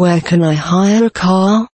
Where can I hire a car?